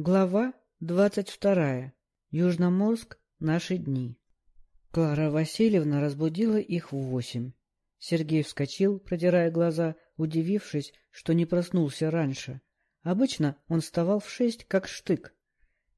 Глава двадцать вторая. Южноморск. Наши дни. Клара Васильевна разбудила их в восемь. Сергей вскочил, продирая глаза, удивившись, что не проснулся раньше. Обычно он вставал в шесть, как штык.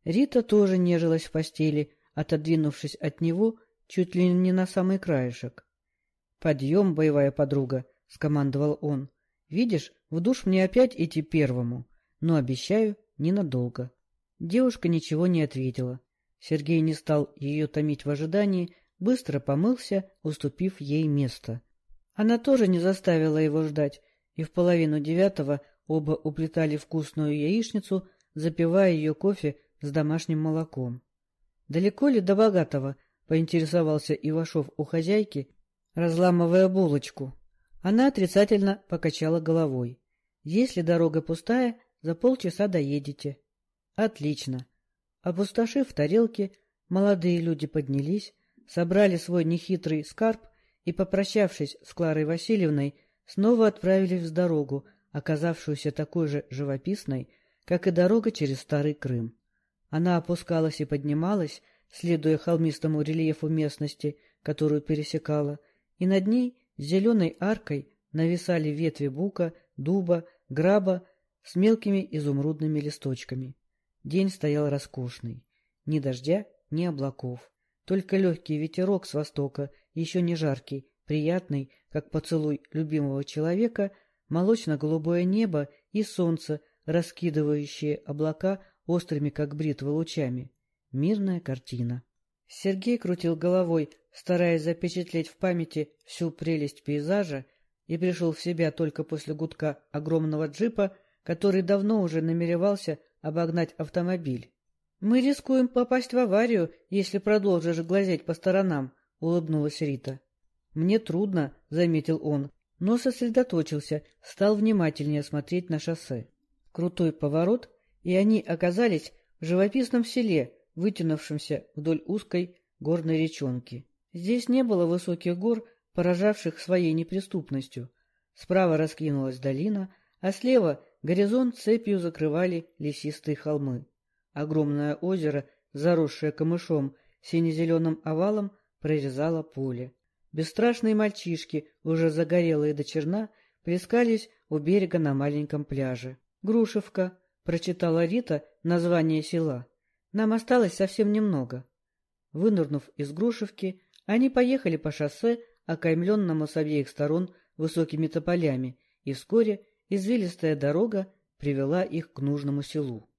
Рита тоже нежилась в постели, отодвинувшись от него чуть ли не на самый краешек. — Подъем, боевая подруга, — скомандовал он. — Видишь, в душ мне опять идти первому, но обещаю, Ненадолго. Девушка ничего не ответила. Сергей не стал ее томить в ожидании, быстро помылся, уступив ей место. Она тоже не заставила его ждать, и в половину девятого оба уплетали вкусную яичницу, запивая ее кофе с домашним молоком. — Далеко ли до богатого? — поинтересовался Ивашов у хозяйки, разламывая булочку. Она отрицательно покачала головой. — Если дорога пустая, за полчаса доедете. Отлично. Опустошив тарелки, молодые люди поднялись, собрали свой нехитрый скарб и, попрощавшись с Кларой Васильевной, снова отправились в дорогу, оказавшуюся такой же живописной, как и дорога через Старый Крым. Она опускалась и поднималась, следуя холмистому рельефу местности, которую пересекала, и над ней зеленой аркой нависали ветви бука, дуба, граба с мелкими изумрудными листочками. День стоял роскошный. Ни дождя, ни облаков. Только легкий ветерок с востока, еще не жаркий, приятный, как поцелуй любимого человека, молочно-голубое небо и солнце, раскидывающие облака острыми, как бритвы, лучами. Мирная картина. Сергей крутил головой, стараясь запечатлеть в памяти всю прелесть пейзажа, и пришел в себя только после гудка огромного джипа, который давно уже намеревался обогнать автомобиль. — Мы рискуем попасть в аварию, если продолжишь глазеть по сторонам, — улыбнулась Рита. — Мне трудно, — заметил он, но сосредоточился, стал внимательнее смотреть на шоссе. Крутой поворот, и они оказались в живописном селе, вытянувшемся вдоль узкой горной речонки. Здесь не было высоких гор, поражавших своей неприступностью. Справа раскинулась долина, а слева Горизонт цепью закрывали лесистые холмы. Огромное озеро, заросшее камышом, сине-зеленым овалом, прорезало поле. Бесстрашные мальчишки, уже загорелые до черна, плескались у берега на маленьком пляже. «Грушевка», — прочитала Рита название села. «Нам осталось совсем немного». Вынырнув из Грушевки, они поехали по шоссе, окаймленному с обеих сторон высокими тополями, и вскоре Извилистая дорога привела их к нужному селу.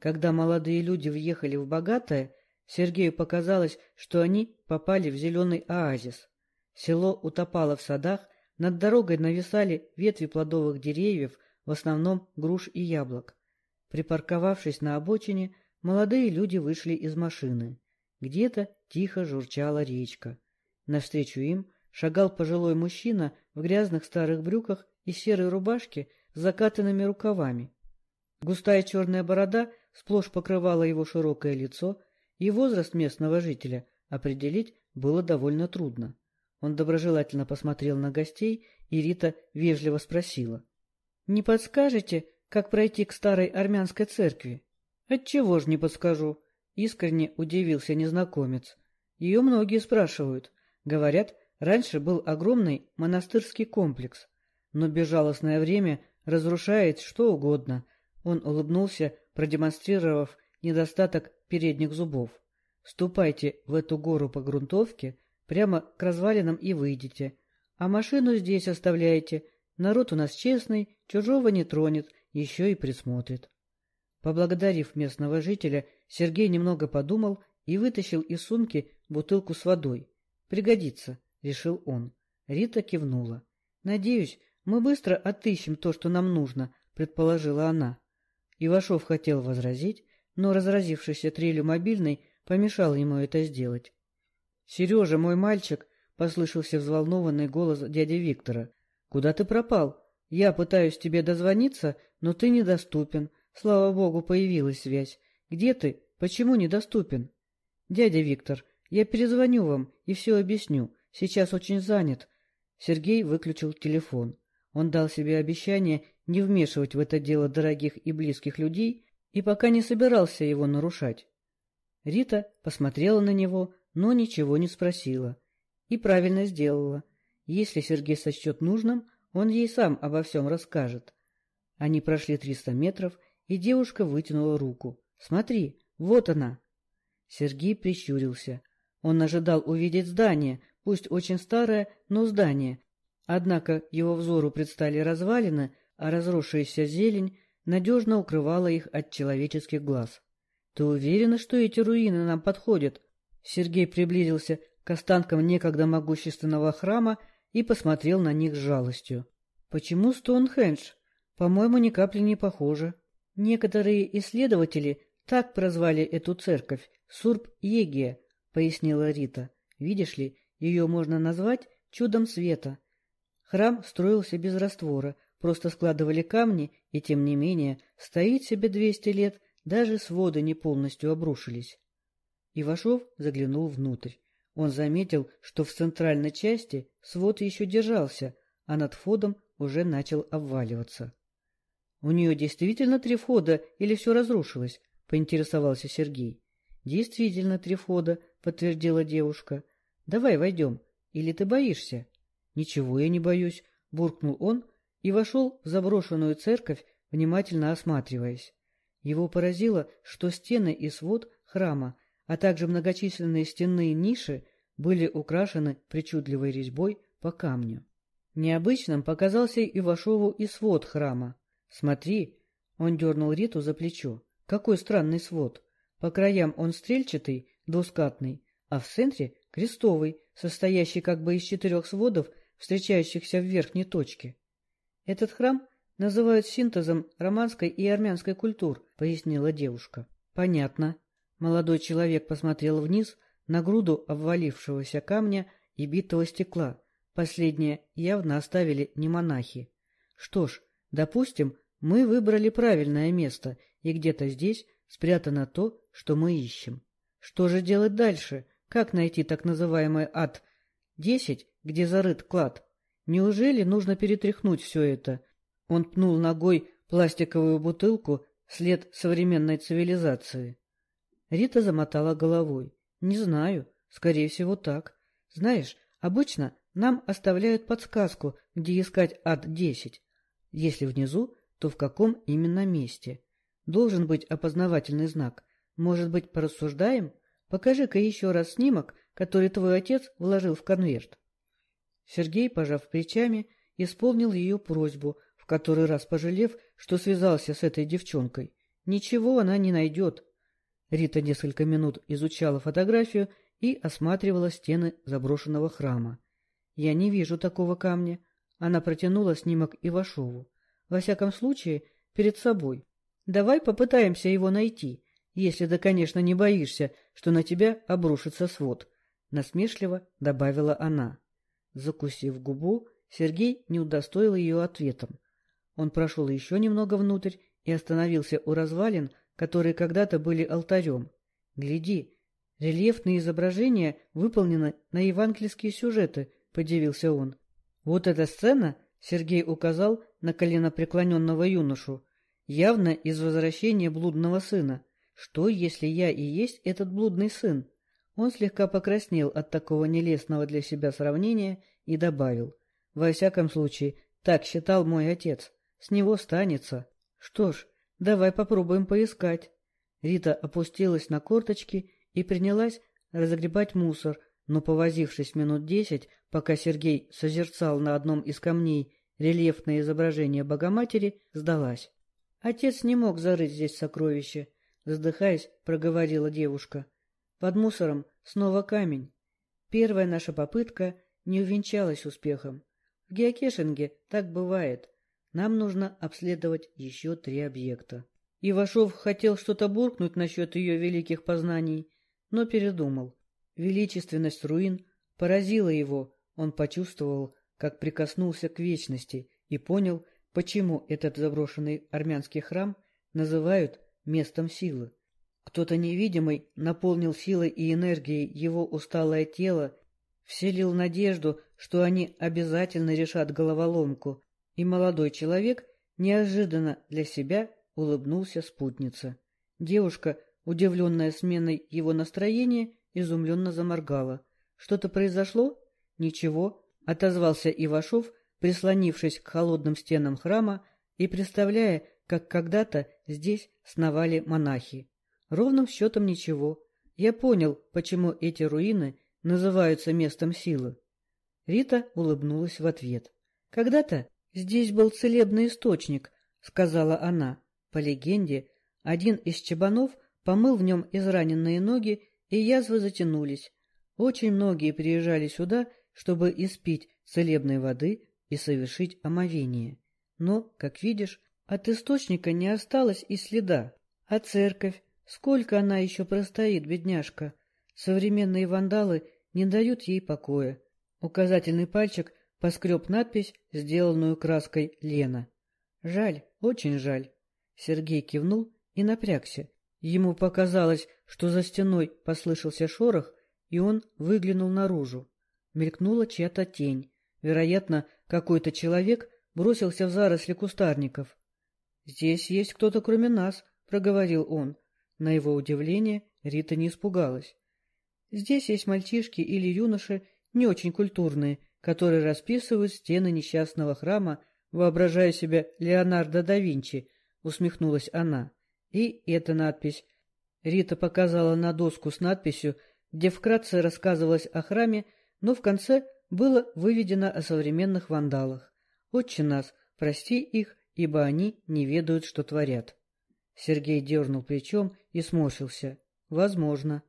Когда молодые люди въехали в богатое, Сергею показалось, что они попали в зеленый оазис. Село утопало в садах, над дорогой нависали ветви плодовых деревьев, в основном груш и яблок. Припарковавшись на обочине, молодые люди вышли из машины. Где-то тихо журчала речка. Навстречу им шагал пожилой мужчина в грязных старых брюках и серой рубашке с закатанными рукавами. Густая черная борода сплошь покрывала его широкое лицо, и возраст местного жителя определить было довольно трудно. Он доброжелательно посмотрел на гостей, и Рита вежливо спросила. — Не подскажете, как пройти к старой армянской церкви? — Отчего ж не подскажу? — искренне удивился незнакомец. Ее многие спрашивают. Говорят, раньше был огромный монастырский комплекс — но безжалостное время разрушает что угодно. Он улыбнулся, продемонстрировав недостаток передних зубов. Ступайте в эту гору по грунтовке, прямо к развалинам и выйдете. А машину здесь оставляйте. Народ у нас честный, чужого не тронет, еще и присмотрит. Поблагодарив местного жителя, Сергей немного подумал и вытащил из сумки бутылку с водой. «Пригодится», — решил он. Рита кивнула. «Надеюсь, мы быстро отыщем то, что нам нужно, предположила она. Ивашов хотел возразить, но разразившийся трелью мобильной помешал ему это сделать. — Сережа, мой мальчик, — послышался взволнованный голос дяди Виктора. — Куда ты пропал? Я пытаюсь тебе дозвониться, но ты недоступен. Слава богу, появилась связь. Где ты? Почему недоступен? — Дядя Виктор, я перезвоню вам и все объясню. Сейчас очень занят. Сергей выключил телефон. Он дал себе обещание не вмешивать в это дело дорогих и близких людей и пока не собирался его нарушать. Рита посмотрела на него, но ничего не спросила. И правильно сделала. Если Сергей сочтет нужным, он ей сам обо всем расскажет. Они прошли триста метров, и девушка вытянула руку. «Смотри, вот она!» Сергей прищурился. Он ожидал увидеть здание, пусть очень старое, но здание. Однако его взору предстали развалины, а разросшаяся зелень надежно укрывала их от человеческих глаз. «Ты уверена, что эти руины нам подходят?» Сергей приблизился к останкам некогда могущественного храма и посмотрел на них с жалостью. «Почему Стоунхендж? По-моему, ни капли не похоже. Некоторые исследователи так прозвали эту церковь — Сурб-Егия», — пояснила Рита. «Видишь ли, ее можно назвать чудом света. Храм строился без раствора, просто складывали камни, и, тем не менее, стоит себе двести лет, даже своды не полностью обрушились». Ивашов заглянул внутрь. Он заметил, что в центральной части свод еще держался, а над входом уже начал обваливаться. — У нее действительно три входа или все разрушилось? — поинтересовался Сергей. — Действительно три входа, — подтвердила девушка. — Давай войдем. Или ты боишься? — Ничего я не боюсь, — буркнул он и вошел в заброшенную церковь, внимательно осматриваясь. Его поразило, что стены и свод храма а также многочисленные стенные ниши были украшены причудливой резьбой по камню. Необычным показался Ивашову и свод храма. «Смотри!» — он дернул Риту за плечо. «Какой странный свод! По краям он стрельчатый, двускатный, а в центре — крестовый, состоящий как бы из четырех сводов, встречающихся в верхней точке. Этот храм называют синтезом романской и армянской культур, пояснила девушка. Понятно. Молодой человек посмотрел вниз на груду обвалившегося камня и битого стекла. Последнее явно оставили не монахи. Что ж, допустим, мы выбрали правильное место, и где-то здесь спрятано то, что мы ищем. Что же делать дальше? Как найти так называемый ад-10 где зарыт клад? Неужели нужно перетряхнуть все это? Он пнул ногой пластиковую бутылку, след современной цивилизации. Рита замотала головой. «Не знаю. Скорее всего, так. Знаешь, обычно нам оставляют подсказку, где искать ад-10. Если внизу, то в каком именно месте. Должен быть опознавательный знак. Может быть, порассуждаем? Покажи-ка еще раз снимок, который твой отец вложил в конверт». Сергей, пожав плечами, исполнил ее просьбу, в который раз пожалев, что связался с этой девчонкой. Ничего она не найдет. Рита несколько минут изучала фотографию и осматривала стены заброшенного храма. «Я не вижу такого камня». Она протянула снимок Ивашову. «Во всяком случае, перед собой. Давай попытаемся его найти, если ты, конечно, не боишься, что на тебя обрушится свод», — насмешливо добавила она. Закусив губу, Сергей не удостоил ее ответом. Он прошел еще немного внутрь и остановился у развалин, которые когда-то были алтарем. Гляди, рельефные изображения выполнены на евангельские сюжеты, — подивился он. Вот эта сцена, — Сергей указал на коленопреклоненного юношу, — явно из возвращения блудного сына. Что, если я и есть этот блудный сын? Он слегка покраснел от такого нелестного для себя сравнения и добавил. Во всяком случае, так считал мой отец. С него станется. Что ж, Давай попробуем поискать. Рита опустилась на корточки и принялась разогребать мусор, но, повозившись минут десять, пока Сергей созерцал на одном из камней рельефное изображение Богоматери, сдалась. Отец не мог зарыть здесь сокровище, вздыхаясь, проговорила девушка. Под мусором снова камень. Первая наша попытка не увенчалась успехом. В геокешинге так бывает. Нам нужно обследовать еще три объекта. Ивашов хотел что-то буркнуть насчет ее великих познаний, но передумал. Величественность руин поразила его, он почувствовал, как прикоснулся к вечности и понял, почему этот заброшенный армянский храм называют местом силы. Кто-то невидимый наполнил силой и энергией его усталое тело, вселил надежду, что они обязательно решат головоломку, и молодой человек неожиданно для себя улыбнулся спутнице. Девушка, удивленная сменой его настроения, изумленно заморгала. «Что-то произошло?» «Ничего», — отозвался Ивашов, прислонившись к холодным стенам храма и представляя, как когда-то здесь сновали монахи. Ровным счетом ничего. Я понял, почему эти руины называются местом силы. Рита улыбнулась в ответ. «Когда-то здесь был целебный источник», — сказала она. По легенде, один из чабанов помыл в нем израненные ноги, и язвы затянулись. Очень многие приезжали сюда, чтобы испить целебной воды и совершить омовение. Но, как видишь, от источника не осталось и следа. А церковь, сколько она еще простоит, бедняжка? Современные вандалы не дают ей покоя. Указательный пальчик поскреб надпись, сделанную краской Лена. Жаль, очень жаль. Сергей кивнул и напрягся. Ему показалось, что за стеной послышался шорох, и он выглянул наружу. Мелькнула чья-то тень. Вероятно, какой-то человек бросился в заросли кустарников. — Здесь есть кто-то кроме нас, — проговорил он. На его удивление Рита не испугалась. — Здесь есть мальчишки или юноши, не очень культурные, которые расписывают стены несчастного храма, воображая себя Леонардо да Винчи, — усмехнулась она. И эта надпись. Рита показала на доску с надписью, где вкратце рассказывалось о храме, но в конце было выведено о современных вандалах. «Отче нас, прости их, ибо они не ведают, что творят». Сергей дернул плечом и сморщился. «Возможно».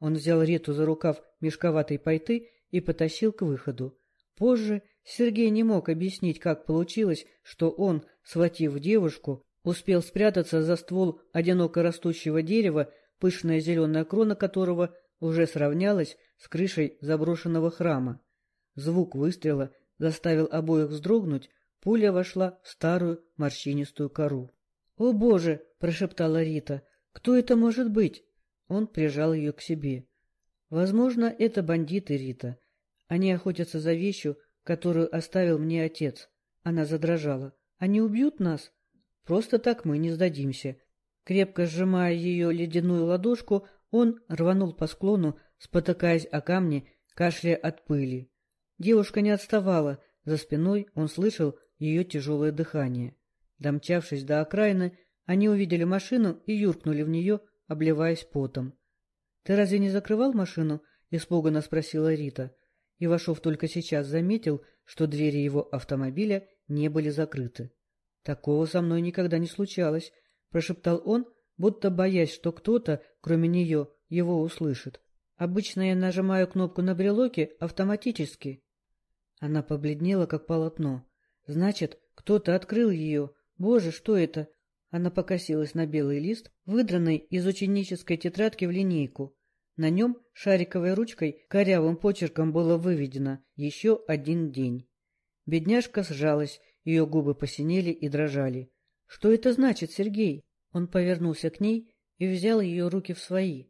Он взял Риту за рукав мешковатой пайты и потащил к выходу. Позже Сергей не мог объяснить, как получилось, что он, схватив девушку, успел спрятаться за ствол одиноко растущего дерева, пышная зеленая крона которого уже сравнялась с крышей заброшенного храма. Звук выстрела заставил обоих вздрогнуть, пуля вошла в старую морщинистую кору. — О, Боже! — прошептала Рита. — Кто это может быть? Он прижал ее к себе. — Возможно, это бандиты, Рита. Они охотятся за вещью, которую оставил мне отец. Она задрожала. — Они убьют нас? Просто так мы не сдадимся. Крепко сжимая ее ледяную ладошку, он рванул по склону, спотыкаясь о камни, кашляя от пыли. Девушка не отставала, за спиной он слышал ее тяжелое дыхание. Домчавшись до окраины, они увидели машину и юркнули в нее, обливаясь потом. — Ты разве не закрывал машину? — испуганно спросила Рита. Ивашов только сейчас заметил, что двери его автомобиля не были закрыты. — Такого со мной никогда не случалось, — прошептал он, будто боясь, что кто-то, кроме нее, его услышит. Обычно я нажимаю кнопку на брелоке автоматически. Она побледнела, как полотно. Значит, кто-то открыл ее. Боже, что это? Она покосилась на белый лист, выдранный из ученической тетрадки в линейку. На нем шариковой ручкой корявым почерком было выведено «Еще один день». Бедняжка сжалась, ее губы посинели и дрожали. «Что это значит, Сергей?» Он повернулся к ней и взял ее руки в свои.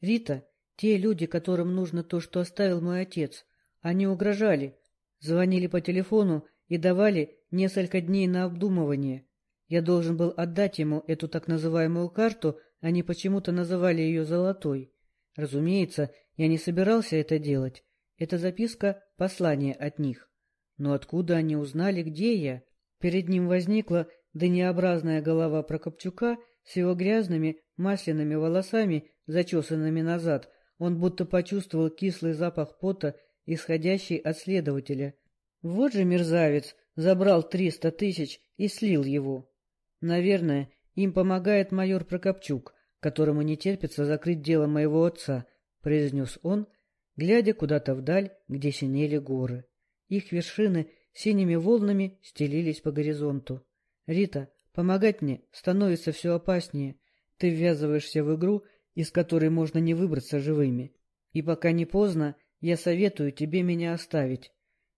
«Рита, те люди, которым нужно то, что оставил мой отец, они угрожали, звонили по телефону и давали несколько дней на обдумывание. Я должен был отдать ему эту так называемую карту, они почему-то называли ее «золотой». Разумеется, я не собирался это делать. Это записка — послание от них. Но откуда они узнали, где я? Перед ним возникла дынеобразная голова Прокопчука с его грязными масляными волосами, зачесанными назад, он будто почувствовал кислый запах пота, исходящий от следователя. Вот же мерзавец забрал триста тысяч и слил его. Наверное, им помогает майор Прокопчук, которому не терпится закрыть дело моего отца, — произнес он, глядя куда-то вдаль, где синели горы. Их вершины синими волнами стелились по горизонту. — Рита, помогать мне становится все опаснее. Ты ввязываешься в игру, из которой можно не выбраться живыми. И пока не поздно, я советую тебе меня оставить.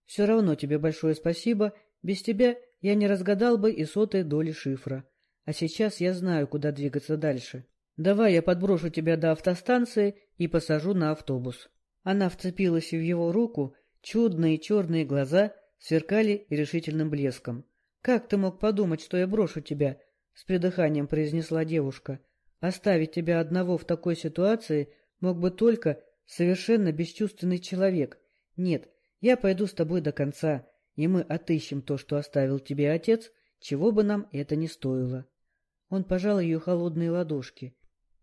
Все равно тебе большое спасибо, без тебя я не разгадал бы и сотой доли шифра. А сейчас я знаю, куда двигаться дальше. Давай я подброшу тебя до автостанции и посажу на автобус. Она вцепилась в его руку, чудные черные глаза сверкали решительным блеском. — Как ты мог подумать, что я брошу тебя? — с придыханием произнесла девушка. Оставить тебя одного в такой ситуации мог бы только совершенно бесчувственный человек. Нет, я пойду с тобой до конца, и мы отыщем то, что оставил тебе отец, чего бы нам это ни стоило. Он пожал ее холодные ладошки.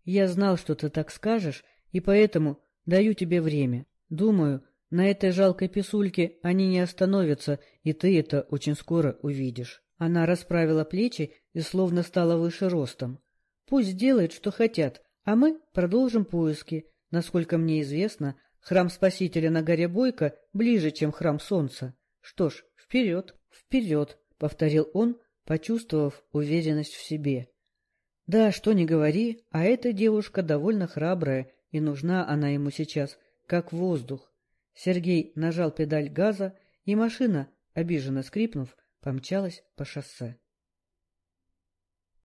Я знал, что ты так скажешь, и поэтому даю тебе время. Думаю, на этой жалкой писульке они не остановятся, и ты это очень скоро увидишь. Она расправила плечи и словно стала выше ростом. Пусть делают, что хотят, а мы продолжим поиски. Насколько мне известно, храм Спасителя на горе Бойко ближе, чем храм Солнца. Что ж, вперед, вперед, — повторил он, почувствовав уверенность в себе. Да, что ни говори, а эта девушка довольно храбрая, и нужна она ему сейчас, как воздух. Сергей нажал педаль газа, и машина, обиженно скрипнув, помчалась по шоссе.